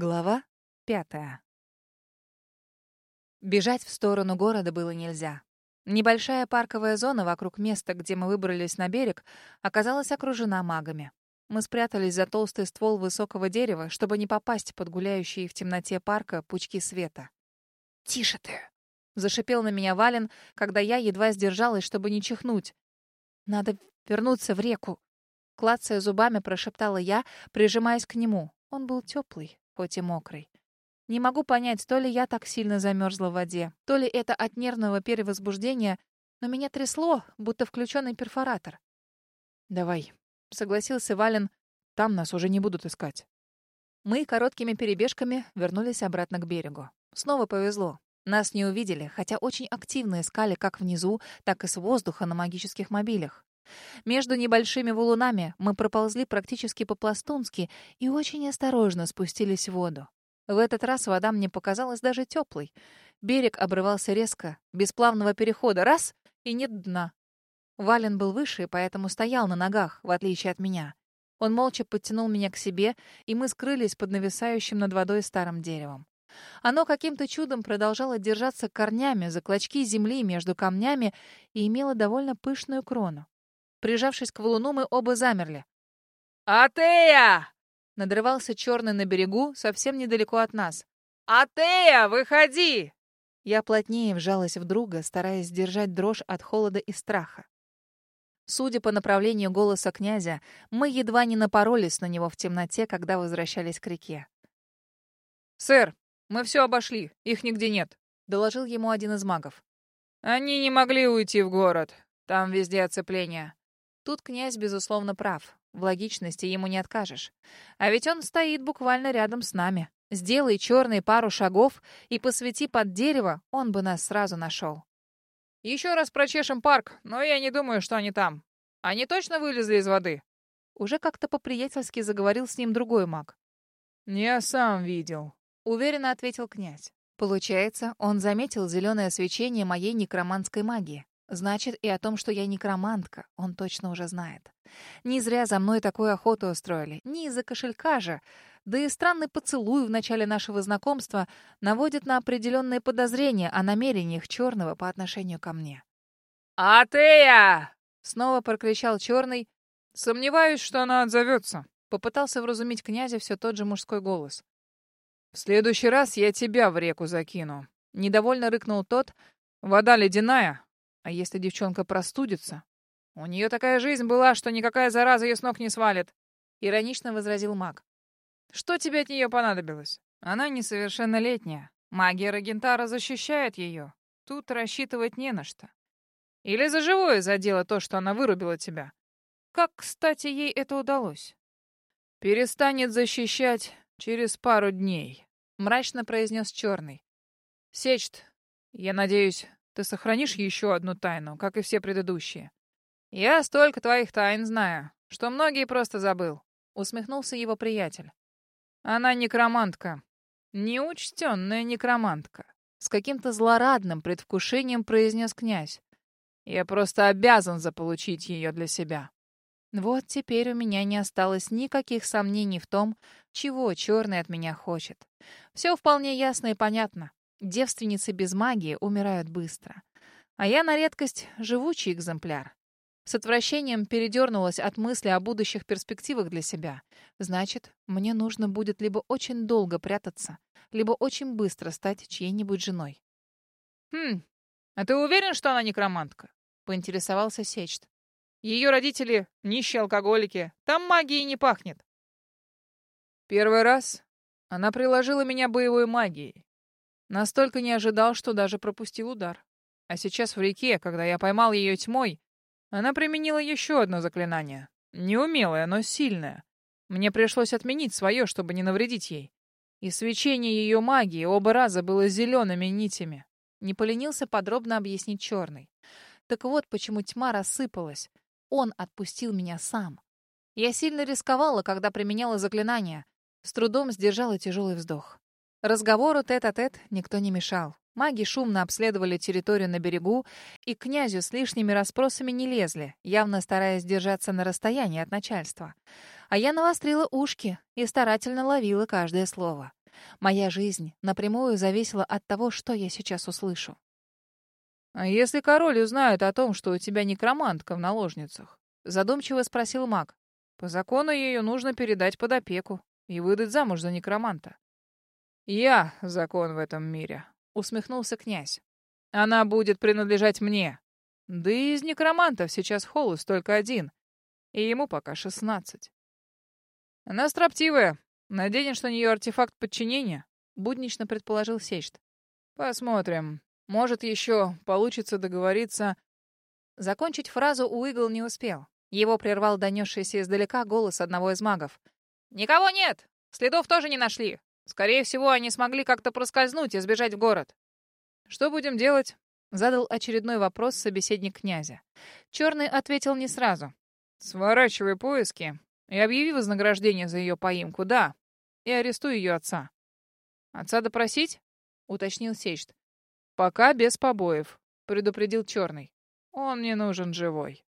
Глава пятая. Бежать в сторону города было нельзя. Небольшая парковая зона вокруг места, где мы выбрались на берег, оказалась окружена магами. Мы спрятались за толстый ствол высокого дерева, чтобы не попасть под гуляющие в темноте парка пучки света. «Тише ты!» — зашипел на меня Вален, когда я едва сдержалась, чтобы не чихнуть. «Надо вернуться в реку!» Клацая зубами, прошептала я, прижимаясь к нему. Он был теплый, хоть и мокрый. Не могу понять, то ли я так сильно замерзла в воде, то ли это от нервного перевозбуждения, но меня трясло, будто включенный перфоратор. «Давай», — согласился Вален, — «там нас уже не будут искать». Мы короткими перебежками вернулись обратно к берегу. Снова повезло. Нас не увидели, хотя очень активно искали как внизу, так и с воздуха на магических мобилях. Между небольшими валунами мы проползли практически по-пластунски и очень осторожно спустились в воду. В этот раз вода мне показалась даже теплой. Берег обрывался резко, без плавного перехода. Раз — и нет дна. Вален был выше, поэтому стоял на ногах, в отличие от меня. Он молча подтянул меня к себе, и мы скрылись под нависающим над водой старым деревом. Оно каким-то чудом продолжало держаться корнями за клочки земли между камнями и имело довольно пышную крону. Прижавшись к валуну, мы оба замерли. «Атея!» — надрывался черный на берегу, совсем недалеко от нас. «Атея, выходи!» Я плотнее вжалась в друга, стараясь сдержать дрожь от холода и страха. Судя по направлению голоса князя, мы едва не напоролись на него в темноте, когда возвращались к реке. «Сэр, мы все обошли, их нигде нет», — доложил ему один из магов. «Они не могли уйти в город. Там везде оцепление. Тут князь, безусловно, прав. В логичности ему не откажешь. А ведь он стоит буквально рядом с нами. Сделай черный пару шагов и посвети под дерево, он бы нас сразу нашел. Еще раз прочешем парк, но я не думаю, что они там. Они точно вылезли из воды? Уже как-то по-приятельски заговорил с ним другой маг. «Я сам видел», — уверенно ответил князь. Получается, он заметил зеленое свечение моей некроманской магии. Значит, и о том, что я некромантка, он точно уже знает. Не зря за мной такую охоту устроили. Не из-за кошелька же. Да и странный поцелуй в начале нашего знакомства наводит на определенные подозрения о намерениях Черного по отношению ко мне. «Атея!» — снова прокричал Черный. «Сомневаюсь, что она отзовется», — попытался вразумить князя все тот же мужской голос. «В следующий раз я тебя в реку закину», — недовольно рыкнул тот. «Вода ледяная, а если девчонка простудится? У нее такая жизнь была, что никакая зараза ее с ног не свалит. Иронично возразил маг. Что тебе от нее понадобилось? Она несовершеннолетняя. Магия Рагентара защищает ее. Тут рассчитывать не на что. Или за живое задело то, что она вырубила тебя. Как, кстати, ей это удалось? Перестанет защищать через пару дней, мрачно произнес Черный. Сечт, я надеюсь, ты сохранишь еще одну тайну, как и все предыдущие. Я столько твоих тайн знаю, что многие просто забыл. Усмехнулся его приятель. Она некромантка. Неучтенная некромантка. С каким-то злорадным предвкушением произнес князь. Я просто обязан заполучить ее для себя. Вот теперь у меня не осталось никаких сомнений в том, чего черный от меня хочет. Все вполне ясно и понятно. Девственницы без магии умирают быстро. А я на редкость живучий экземпляр. С отвращением передернулась от мысли о будущих перспективах для себя. Значит, мне нужно будет либо очень долго прятаться, либо очень быстро стать чьей-нибудь женой. «Хм, а ты уверен, что она некромантка?» — поинтересовался Сечт. «Ее родители — нищие алкоголики. Там магии не пахнет». Первый раз она приложила меня боевой магией. Настолько не ожидал, что даже пропустил удар. А сейчас в реке, когда я поймал ее тьмой, она применила еще одно заклинание. Неумелое, но сильное. Мне пришлось отменить свое, чтобы не навредить ей. И свечение ее магии оба раза было зелеными нитями. Не поленился подробно объяснить черный. Так вот, почему тьма рассыпалась. Он отпустил меня сам. Я сильно рисковала, когда применяла заклинание. С трудом сдержала тяжелый вздох. Разговору тет-а-тет -тет никто не мешал. Маги шумно обследовали территорию на берегу, и к князю с лишними расспросами не лезли, явно стараясь держаться на расстоянии от начальства. А я навострила ушки и старательно ловила каждое слово. Моя жизнь напрямую зависела от того, что я сейчас услышу. «А если король узнает о том, что у тебя некромантка в наложницах?» Задумчиво спросил маг. «По закону ее нужно передать под опеку и выдать замуж за некроманта». «Я закон в этом мире», — усмехнулся князь. «Она будет принадлежать мне. Да и из некромантов сейчас холост только один, и ему пока шестнадцать. Она строптивая. Наденешь на нее артефакт подчинения?» — буднично предположил Сечт. «Посмотрим. Может, еще получится договориться...» Закончить фразу Уигл не успел. Его прервал донесшийся издалека голос одного из магов. «Никого нет! Следов тоже не нашли. Скорее всего, они смогли как-то проскользнуть и сбежать в город». «Что будем делать?» — задал очередной вопрос собеседник князя. Черный ответил не сразу. «Сворачивай поиски и объяви вознаграждение за ее поимку, да, и арестуй ее отца». «Отца допросить?» — уточнил Сечт. «Пока без побоев», — предупредил Черный. «Он мне нужен живой».